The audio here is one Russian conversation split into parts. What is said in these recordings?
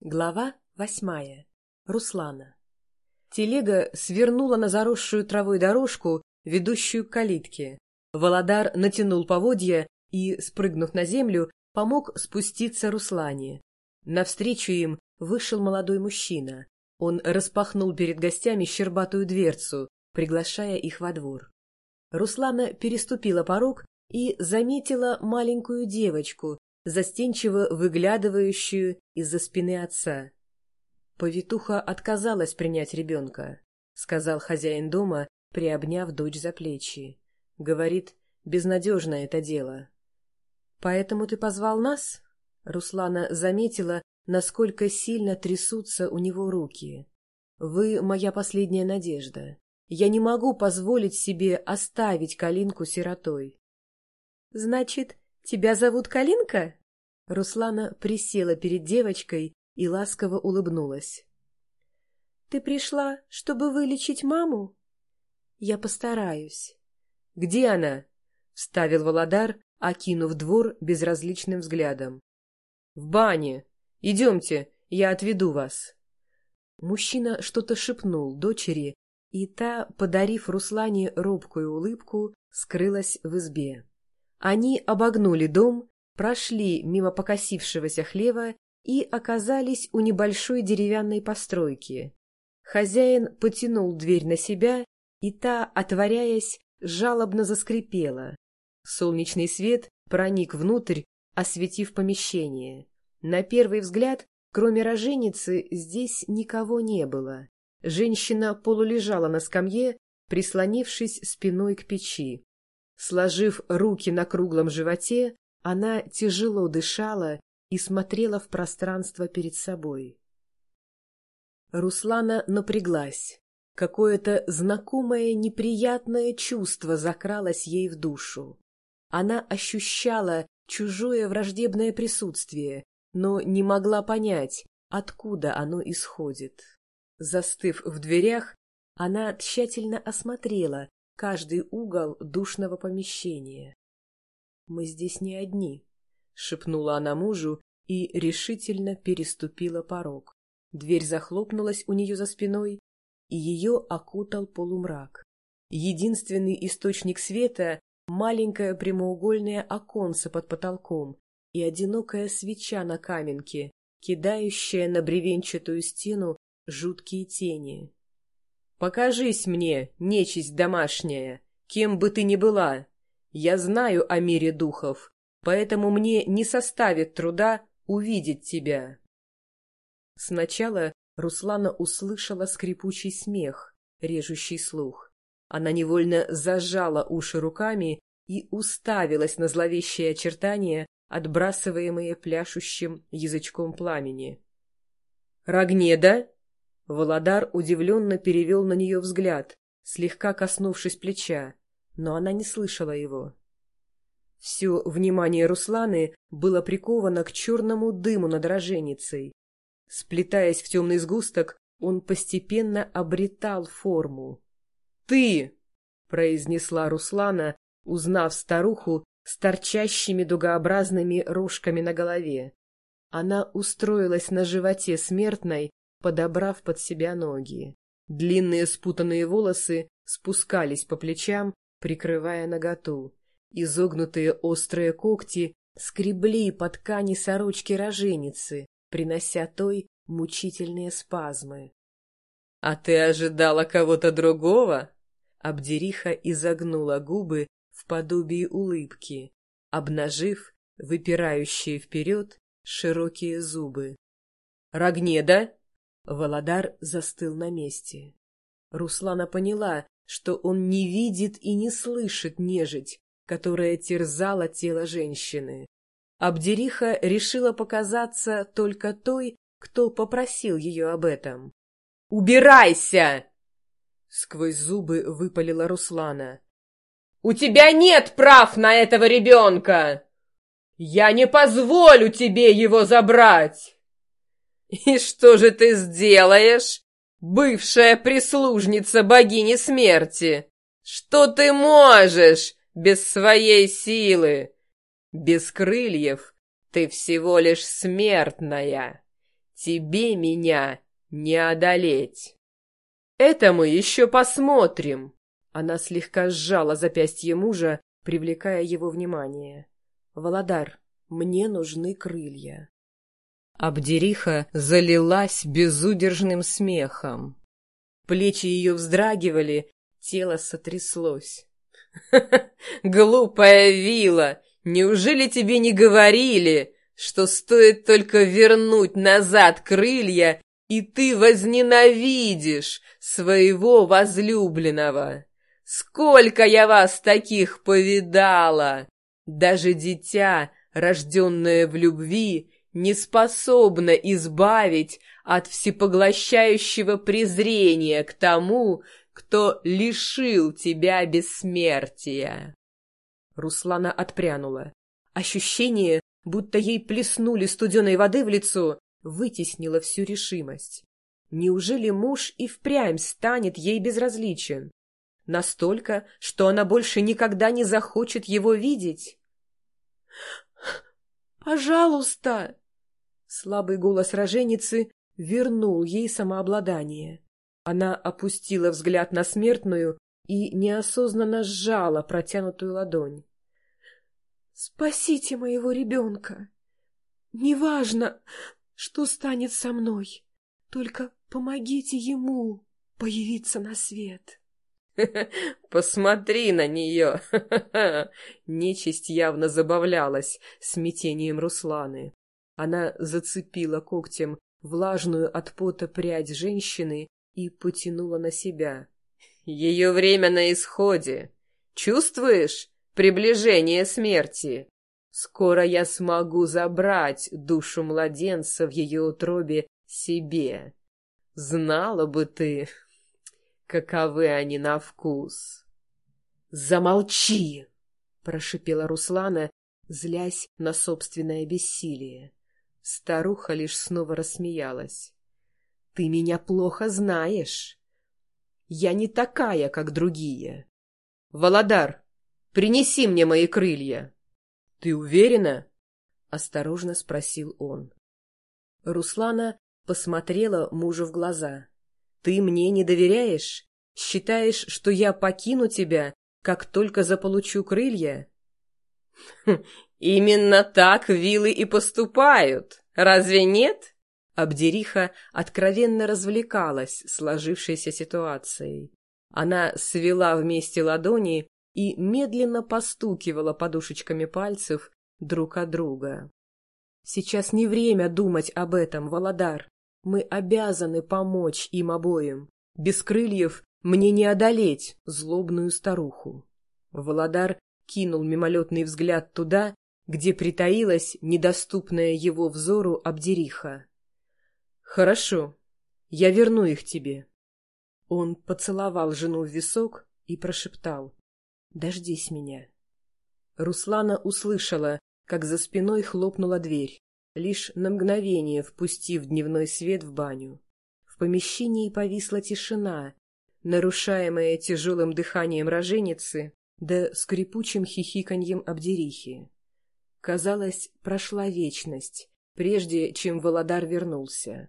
Глава восьмая. Руслана. Телега свернула на заросшую травой дорожку, ведущую к калитке. Володар натянул поводья и, спрыгнув на землю, помог спуститься Руслане. Навстречу им вышел молодой мужчина. Он распахнул перед гостями щербатую дверцу, приглашая их во двор. Руслана переступила порог и заметила маленькую девочку, застенчиво выглядывающую из-за спины отца. Повитуха отказалась принять ребенка, — сказал хозяин дома, приобняв дочь за плечи. Говорит, безнадежно это дело. — Поэтому ты позвал нас? Руслана заметила, насколько сильно трясутся у него руки. — Вы моя последняя надежда. Я не могу позволить себе оставить Калинку сиротой. — Значит, тебя зовут Калинка? Руслана присела перед девочкой и ласково улыбнулась. — Ты пришла, чтобы вылечить маму? — Я постараюсь. — Где она? — вставил Володар, окинув двор безразличным взглядом. — В бане. Идемте, я отведу вас. Мужчина что-то шепнул дочери, и та, подарив Руслане робкую улыбку, скрылась в избе. Они обогнули дом прошли мимо покосившегося хлева и оказались у небольшой деревянной постройки. Хозяин потянул дверь на себя, и та, отворяясь, жалобно заскрипела. Солнечный свет проник внутрь, осветив помещение. На первый взгляд, кроме роженицы, здесь никого не было. Женщина полулежала на скамье, прислонившись спиной к печи. Сложив руки на круглом животе, она тяжело дышала и смотрела в пространство перед собой. Руслана напряглась. Какое-то знакомое неприятное чувство закралось ей в душу. Она ощущала чужое враждебное присутствие, но не могла понять, откуда оно исходит. Застыв в дверях, она тщательно осмотрела каждый угол душного помещения. «Мы здесь не одни», — шепнула она мужу и решительно переступила порог. Дверь захлопнулась у нее за спиной, и ее окутал полумрак. Единственный источник света — маленькое прямоугольное оконце под потолком и одинокая свеча на каменке, кидающая на бревенчатую стену жуткие тени. «Покажись мне, нечисть домашняя, кем бы ты ни была!» Я знаю о мире духов, поэтому мне не составит труда увидеть тебя. Сначала Руслана услышала скрипучий смех, режущий слух. Она невольно зажала уши руками и уставилась на зловещие очертания, отбрасываемые пляшущим язычком пламени. «Рогнеда?» Володар удивленно перевел на нее взгляд, слегка коснувшись плеча но она не слышала его. Все внимание Русланы было приковано к черному дыму над роженицей. Сплетаясь в темный сгусток, он постепенно обретал форму. «Ты!» — произнесла Руслана, узнав старуху с торчащими дугообразными рожками на голове. Она устроилась на животе смертной, подобрав под себя ноги. Длинные спутанные волосы спускались по плечам, прикрывая наготу. Изогнутые острые когти скребли по ткани сорочки роженицы, принося той мучительные спазмы. — А ты ожидала кого-то другого? Абдериха изогнула губы в подобии улыбки, обнажив выпирающие вперед широкие зубы. — Рогнеда! Володар застыл на месте. Руслана поняла, что он не видит и не слышит нежить, которая терзала тело женщины. Абдериха решила показаться только той, кто попросил ее об этом. «Убирайся!» Сквозь зубы выпалила Руслана. «У тебя нет прав на этого ребенка! Я не позволю тебе его забрать!» «И что же ты сделаешь?» бывшая прислужница богини смерти. Что ты можешь без своей силы? Без крыльев ты всего лишь смертная. тебе меня не одолеть. Это мы еще посмотрим. Она слегка сжала запястье мужа, привлекая его внимание. Володар, мне нужны крылья. Абдериха залилась безудержным смехом. Плечи ее вздрагивали, тело сотряслось. «Глупая вила! Неужели тебе не говорили, что стоит только вернуть назад крылья, и ты возненавидишь своего возлюбленного? Сколько я вас таких повидала! Даже дитя, рожденное в любви, не способна избавить от всепоглощающего презрения к тому, кто лишил тебя бессмертия. Руслана отпрянула. Ощущение, будто ей плеснули студеной воды в лицо, вытеснило всю решимость. Неужели муж и впрямь станет ей безразличен? Настолько, что она больше никогда не захочет его видеть? «Пожалуйста!» Слабый голос роженицы вернул ей самообладание. Она опустила взгляд на смертную и неосознанно сжала протянутую ладонь. «Спасите моего ребенка! Неважно, что станет со мной, только помогите ему появиться на свет!» «Посмотри на нее!» Нечисть явно забавлялась смятением Русланы. Она зацепила когтем влажную от пота прядь женщины и потянула на себя. «Ее время на исходе. Чувствуешь приближение смерти? Скоро я смогу забрать душу младенца в ее утробе себе. Знала бы ты, каковы они на вкус». «Замолчи!» — прошипела Руслана, злясь на собственное бессилие. Старуха лишь снова рассмеялась. «Ты меня плохо знаешь. Я не такая, как другие. Володар, принеси мне мои крылья». «Ты уверена?» — осторожно спросил он. Руслана посмотрела мужу в глаза. «Ты мне не доверяешь? Считаешь, что я покину тебя, как только заполучу крылья?» хм, «Именно так вилы и поступают, разве нет?» Абдериха откровенно развлекалась сложившейся ситуацией. Она свела вместе ладони и медленно постукивала подушечками пальцев друг от друга. «Сейчас не время думать об этом, Володар. Мы обязаны помочь им обоим. Без крыльев мне не одолеть злобную старуху». Володар кинул мимолетный взгляд туда, где притаилась недоступная его взору Абдериха. «Хорошо, я верну их тебе». Он поцеловал жену в висок и прошептал «Дождись меня». Руслана услышала, как за спиной хлопнула дверь, лишь на мгновение впустив дневной свет в баню. В помещении повисла тишина, нарушаемая тяжелым дыханием роженицы да скрипучим хихиканьем Абдерихи. Казалось, прошла вечность, прежде чем Володар вернулся.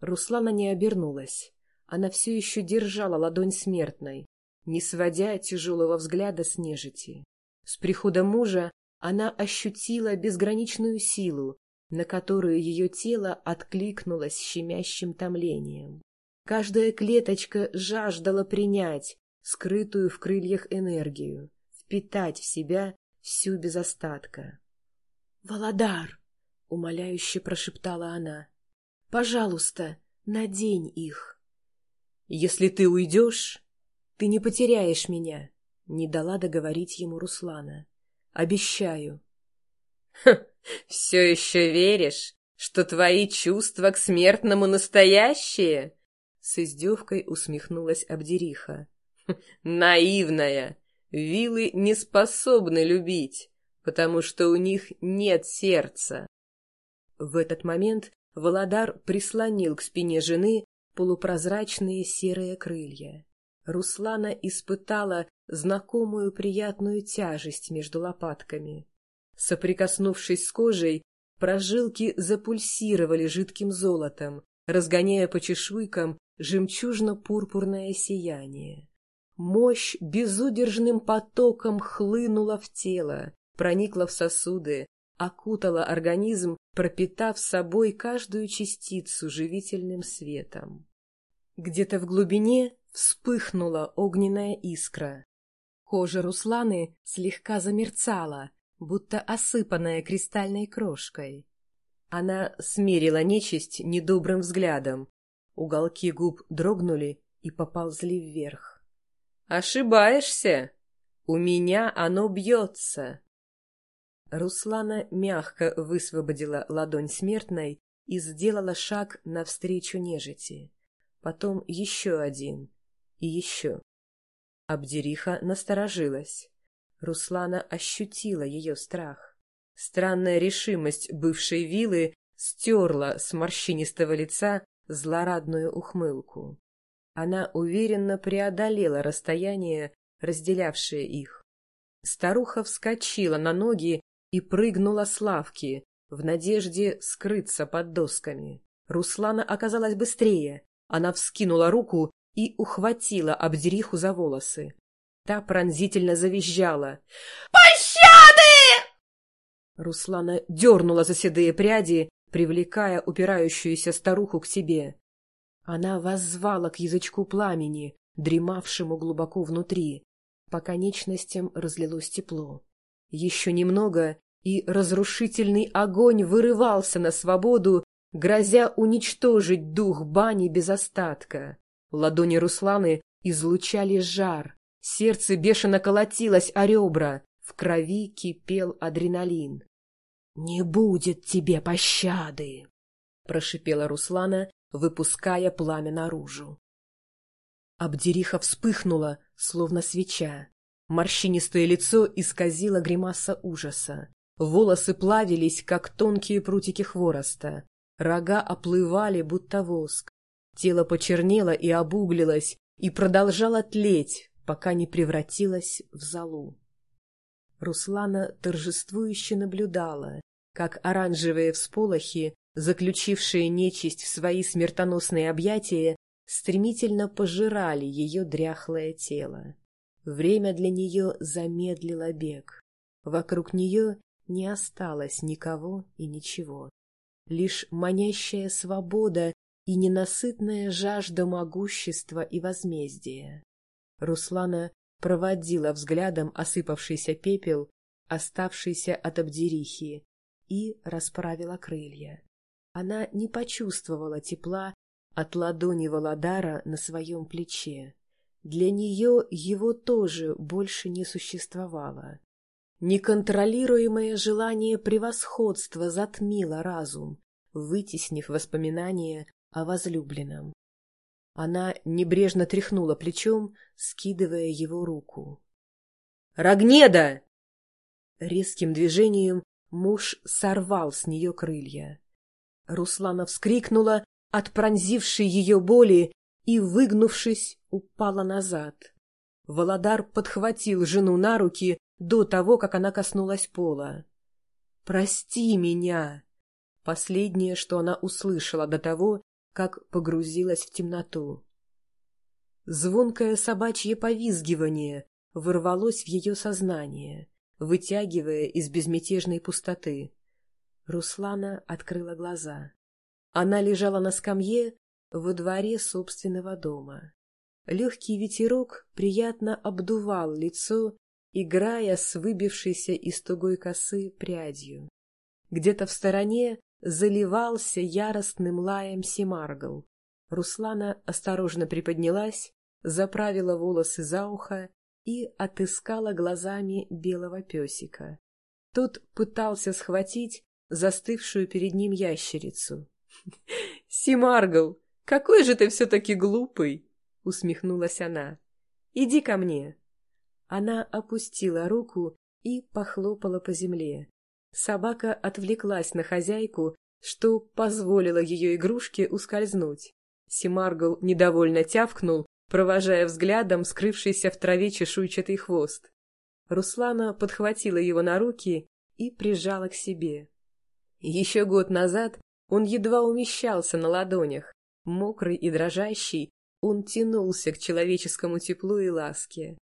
Руслана не обернулась. Она все еще держала ладонь смертной, не сводя тяжелого взгляда с нежити. С приходом мужа она ощутила безграничную силу, на которую ее тело откликнулось щемящим томлением. Каждая клеточка жаждала принять скрытую в крыльях энергию, впитать в себя всю без остатка. «Володар!» — умоляюще прошептала она. «Пожалуйста, надень их!» «Если ты уйдешь, ты не потеряешь меня!» — не дала договорить ему Руслана. «Обещаю!» «Хм, «Все еще веришь, что твои чувства к смертному настоящие?» С издевкой усмехнулась Абдериха. «Хм, «Наивная! Вилы не способны любить потому что у них нет сердца. В этот момент Володар прислонил к спине жены полупрозрачные серые крылья. Руслана испытала знакомую приятную тяжесть между лопатками. Соприкоснувшись с кожей, Прожилки запульсировали жидким золотом, разгоняя по чешуйкам жемчужно-пурпурное сияние. Мощь безудержным потоком хлынула в тело, проникла в сосуды, окутала организм, пропитав собой каждую частицу живительным светом. Где-то в глубине вспыхнула огненная искра. Кожа Русланы слегка замерцала, будто осыпанная кристальной крошкой. Она смерила нечисть недобрым взглядом. Уголки губ дрогнули и поползли вверх. «Ошибаешься! У меня оно бьется!» Руслана мягко высвободила ладонь смертной и сделала шаг навстречу нежити. Потом еще один и еще. Абдериха насторожилась. Руслана ощутила ее страх. Странная решимость бывшей вилы стерла с морщинистого лица злорадную ухмылку. Она уверенно преодолела расстояние, разделявшее их. Старуха вскочила на ноги и прыгнула с лавки, в надежде скрыться под досками. Руслана оказалась быстрее. Она вскинула руку и ухватила Абдериху за волосы. Та пронзительно завизжала. «Пощады!» Руслана дернула за седые пряди, привлекая упирающуюся старуху к себе. Она воззвала к язычку пламени, дремавшему глубоко внутри. По конечностям разлилось тепло. Еще немного, и разрушительный огонь вырывался на свободу, грозя уничтожить дух бани без остатка. Ладони Русланы излучали жар, сердце бешено колотилось о ребра, в крови кипел адреналин. — Не будет тебе пощады! — прошипела Руслана, выпуская пламя наружу. Абдериха вспыхнула, словно свеча. Морщинистое лицо исказило гримаса ужаса. Волосы плавились, как тонкие прутики хвороста. Рога оплывали, будто воск. Тело почернело и обуглилось, и продолжало тлеть, пока не превратилось в золу. Руслана торжествующе наблюдала, как оранжевые всполохи, заключившие нечисть в свои смертоносные объятия, стремительно пожирали ее дряхлое тело. Время для нее замедлило бег. Вокруг нее не осталось никого и ничего. Лишь манящая свобода и ненасытная жажда могущества и возмездия. Руслана проводила взглядом осыпавшийся пепел, оставшийся от обдерихи, и расправила крылья. Она не почувствовала тепла от ладони Володара на своем плече. Для нее его тоже больше не существовало. Неконтролируемое желание превосходства затмило разум, вытеснив воспоминания о возлюбленном. Она небрежно тряхнула плечом, скидывая его руку. «Рогнеда!» Резким движением муж сорвал с нее крылья. Руслана вскрикнула от пронзившей ее боли и, выгнувшись, упала назад. Володар подхватил жену на руки, до того, как она коснулась пола. «Прости меня!» Последнее, что она услышала до того, как погрузилась в темноту. Звонкое собачье повизгивание ворвалось в ее сознание, вытягивая из безмятежной пустоты. Руслана открыла глаза. Она лежала на скамье во дворе собственного дома. Легкий ветерок приятно обдувал лицо играя с выбившейся из тугой косы прядью. Где-то в стороне заливался яростным лаем Семаргл. Руслана осторожно приподнялась, заправила волосы за ухо и отыскала глазами белого песика. Тот пытался схватить застывшую перед ним ящерицу. — Симаргл, какой же ты все-таки глупый! — усмехнулась она. — Иди ко мне. Она опустила руку и похлопала по земле. Собака отвлеклась на хозяйку, что позволило ее игрушке ускользнуть. Симаргл недовольно тявкнул, провожая взглядом скрывшийся в траве чешуйчатый хвост. Руслана подхватила его на руки и прижала к себе. — Еще год назад он едва умещался на ладонях. Мокрый и дрожащий, он тянулся к человеческому теплу и ласке.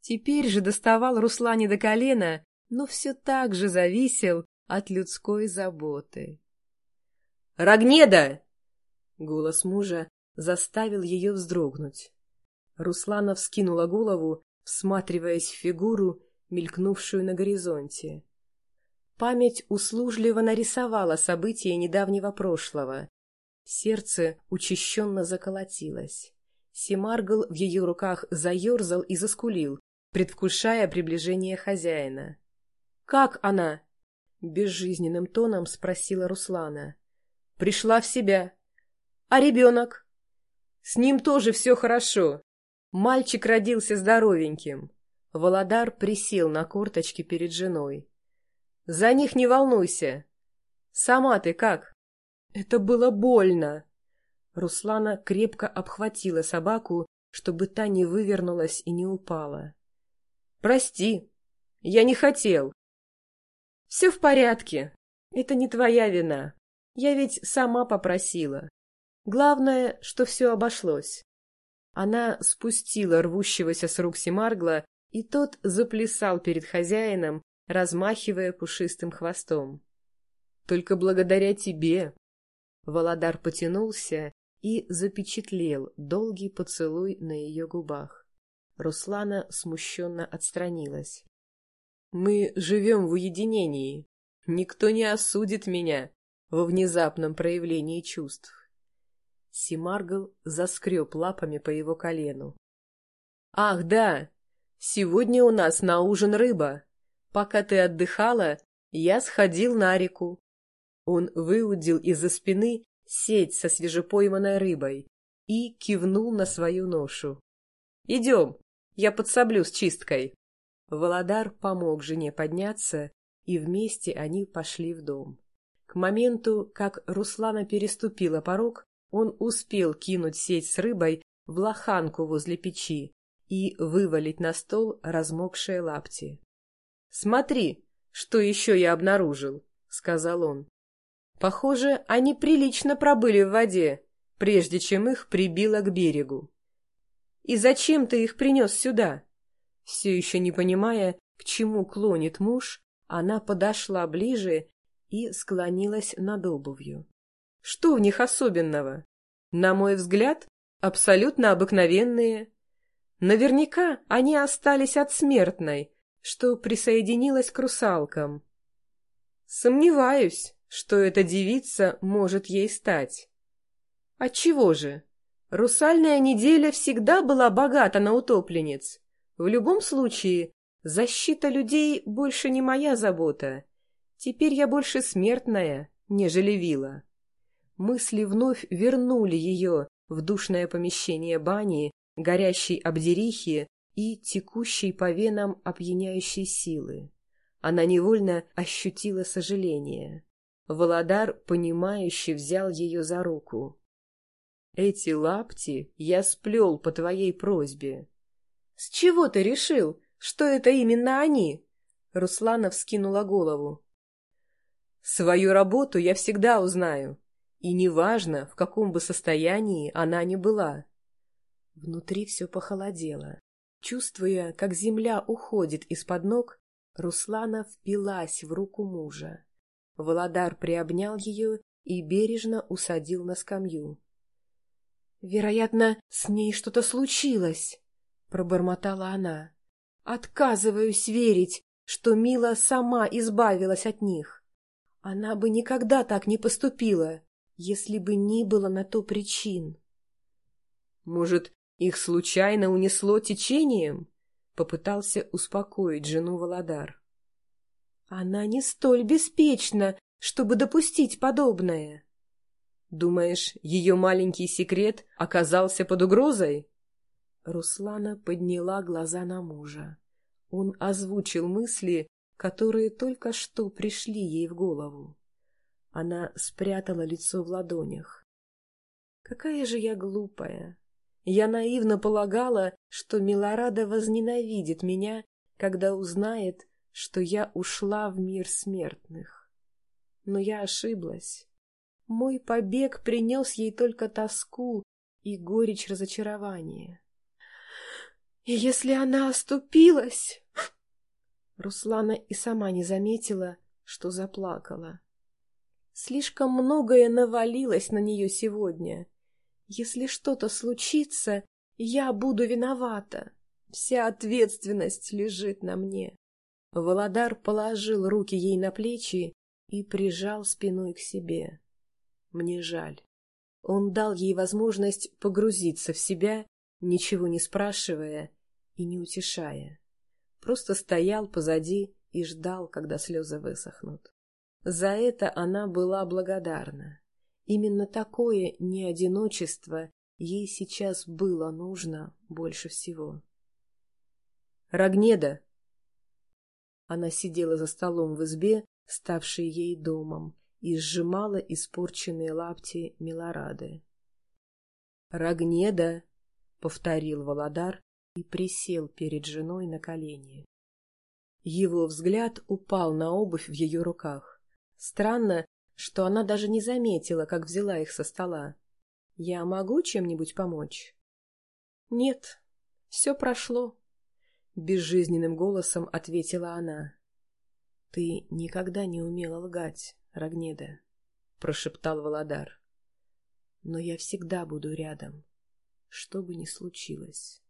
Теперь же доставал Руслане до колена, но все так же зависел от людской заботы. «Рогнеда!» Голос мужа заставил ее вздрогнуть. Руслана вскинула голову, всматриваясь в фигуру, мелькнувшую на горизонте. Память услужливо нарисовала события недавнего прошлого. Сердце учащенно заколотилось. Семаргл в ее руках заерзал и заскулил, предвкушая приближение хозяина. «Как она?» — безжизненным тоном спросила Руслана. «Пришла в себя. А ребенок?» «С ним тоже все хорошо. Мальчик родился здоровеньким». Володар присел на корточки перед женой. «За них не волнуйся. Сама ты как?» «Это было больно!» Руслана крепко обхватила собаку, чтобы та не вывернулась и не упала. «Прости, я не хотел». «Все в порядке. Это не твоя вина. Я ведь сама попросила. Главное, что все обошлось». Она спустила рвущегося с рук Семаргла, и тот заплясал перед хозяином, размахивая пушистым хвостом. «Только благодаря тебе!» Володар потянулся и запечатлел долгий поцелуй на ее губах. Руслана смущенно отстранилась. «Мы живем в уединении. Никто не осудит меня во внезапном проявлении чувств». Симаргл заскреб лапами по его колену. «Ах, да! Сегодня у нас на ужин рыба. Пока ты отдыхала, я сходил на реку». Он выудил из-за спины сеть со свежепойманной рыбой и кивнул на свою ношу. «Идем, я подсоблю с чисткой». Володар помог жене подняться, и вместе они пошли в дом. К моменту, как Руслана переступила порог, он успел кинуть сеть с рыбой в лоханку возле печи и вывалить на стол размокшие лапти. «Смотри, что еще я обнаружил», — сказал он. Похоже, они прилично пробыли в воде, прежде чем их прибило к берегу. «И зачем ты их принес сюда?» Все еще не понимая, к чему клонит муж, она подошла ближе и склонилась над обувью. «Что в них особенного? На мой взгляд, абсолютно обыкновенные. Наверняка они остались от смертной, что присоединилась к русалкам. Сомневаюсь, что эта девица может ей стать. Отчего же? Русальная неделя всегда была богата на утопленниц. В любом случае, защита людей больше не моя забота. Теперь я больше смертная, нежели вила. Мысли вновь вернули ее в душное помещение бани, горящей обдерихи и текущей по венам опьяняющей силы. Она невольно ощутила сожаление. Володар, понимающе взял ее за руку. «Эти лапти я сплел по твоей просьбе». «С чего ты решил, что это именно они?» Руслана вскинула голову. «Свою работу я всегда узнаю, и неважно, в каком бы состоянии она ни была». Внутри все похолодело. Чувствуя, как земля уходит из-под ног, Руслана впилась в руку мужа. Володар приобнял ее и бережно усадил на скамью. «Вероятно, с ней что-то случилось», — пробормотала она. «Отказываюсь верить, что Мила сама избавилась от них. Она бы никогда так не поступила, если бы не было на то причин». «Может, их случайно унесло течением?» — попытался успокоить жену Володар. Она не столь беспечна, чтобы допустить подобное. Думаешь, ее маленький секрет оказался под угрозой? Руслана подняла глаза на мужа. Он озвучил мысли, которые только что пришли ей в голову. Она спрятала лицо в ладонях. Какая же я глупая! Я наивно полагала, что Милорада возненавидит меня, когда узнает, что я ушла в мир смертных. Но я ошиблась. Мой побег принес ей только тоску и горечь разочарования. И если она оступилась... Руслана и сама не заметила, что заплакала. Слишком многое навалилось на нее сегодня. Если что-то случится, я буду виновата. Вся ответственность лежит на мне. Володар положил руки ей на плечи и прижал спиной к себе. Мне жаль. Он дал ей возможность погрузиться в себя, ничего не спрашивая и не утешая. Просто стоял позади и ждал, когда слезы высохнут. За это она была благодарна. Именно такое неодиночество ей сейчас было нужно больше всего. «Рогнеда!» Она сидела за столом в избе, ставшей ей домом, и сжимала испорченные лапти Милорады. «Рогнеда!» — повторил Володар и присел перед женой на колени. Его взгляд упал на обувь в ее руках. Странно, что она даже не заметила, как взяла их со стола. «Я могу чем-нибудь помочь?» «Нет, все прошло», — безжизненным голосом ответила она. «Ты никогда не умела лгать, Рогнеда», — прошептал Володар. «Но я всегда буду рядом, что бы ни случилось».